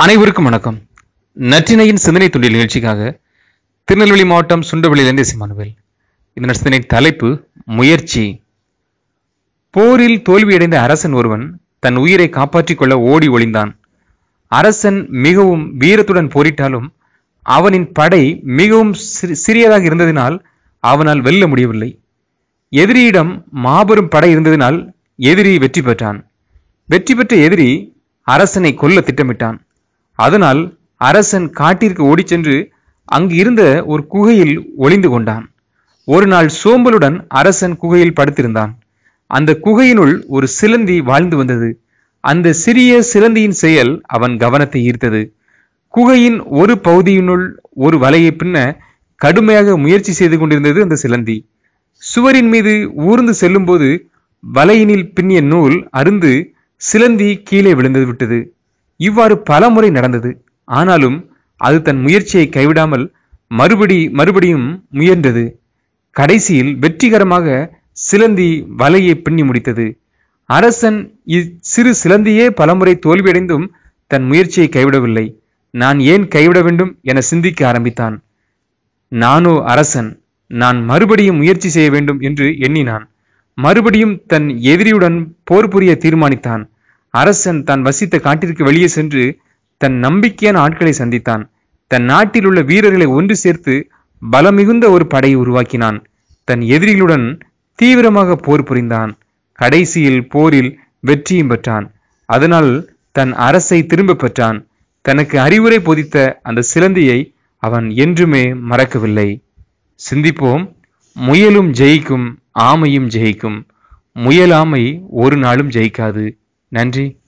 அனைவருக்கும் வணக்கம். நற்றினையின் சிந்தனை துண்டில் நிகழ்ச்சிக்காக திருநெல்வேலி மாவட்டம் சுண்டவெளியிலிருந்து சிமானுவேல் இந்த சிந்தனை தலைப்பு முயற்சி. போரில் தோல்வியடைந்த அரசன் ஒருவன் தன் உயிரை காப்பாற்றிக் கொள்ள ஓடி ஒளிந்தான். அரசன் மிகவும் வீரத்துடன் போரிட்டாலும் அவனின் படை மிகவும் சிறி- சிறியதாக இருந்ததினால் அவனால் வெல்ல முடியவில்லை. எதிரியிடம் மாபெரும் படை இருந்ததினால் எதிரி வெற்றி பெற்றான். வெற்றி பெற்ற எதிரி அரசனை கொல்ல திட்டமிட்டான். அதனால் அரசன் காட்டிற்கு ஓடிச் சென்று அங்கு இருந்த ஒரு குகையில் ஒளிந்து கொண்டான். ஒரு நாள் சோம்பலுடன் அரசன் குகையில் படுத்திருந்தான். அந்த குகையினுள் ஒரு சிலந்தி வாழ்ந்து வந்தது. அந்த சிறிய சிலந்தியின் செயல் அவன் கவனத்தை ஈர்த்தது. குகையின் ஒரு பகுதியினுள் ஒரு வலையை பின்ன கடுமையாக முயற்சி செய்து கொண்டிருந்தது அந்த சிலந்தி. சுவரின் மீது ஊர்ந்து செல்லும்போது வலையினில் பின்னிய நூல் அருந்து சிலந்தி கீழே விழுந்து விட்டது. இவ்வாறு பல முறை நடந்தது. ஆனாலும் அது தன் முயற்சியை கைவிடாமல் மறுபடி மறுபடியும் முயன்றது. கடைசியில் வெற்றிகரமாக சிலந்தி வலையை பின்னி முடித்தது. அரசன் இச்சிறு சிலந்தியே பலமுறை தோல்வியடைந்தும் தன் முயற்சியை கைவிடவில்லை. நான் ஏன் கைவிட வேண்டும் என சிந்திக்க ஆரம்பித்தான். நானோ அரசன் நான் மறுபடியும் முயற்சி செய்ய வேண்டும் என்று எண்ணினான். மறுபடியும் தன் எதிரியுடன் போர் புரிய தீர்மானித்தான். அரசன் தான் வசித்த காட்டிற்கு வெளியே சென்று தன் நம்பிக்கையான ஆட்களை சந்தித்தான். தன் நாட்டில் உள்ள வீரர்களை ஒன்று சேர்த்து பலமிகுந்த ஒரு படையை உருவாக்கினான். தன் எதிரிகளுடன் தீவிரமாக போர் புரிந்தான். கடைசியில் போரில் வெற்றியும் பெற்றான். அதனால் தன் அரசை திரும்ப பெற்றான். தனக்கு அறிவுரை பொதித்த அந்த சிலந்தியை அவன் என்றுமே மறக்கவில்லை. சிந்திப்போம். முயலும் ஜெயிக்கும் ஆமையும் ஜெயிக்கும். முயலாமை ஒரு நாளும் ஜெயிக்காது. நன்றி.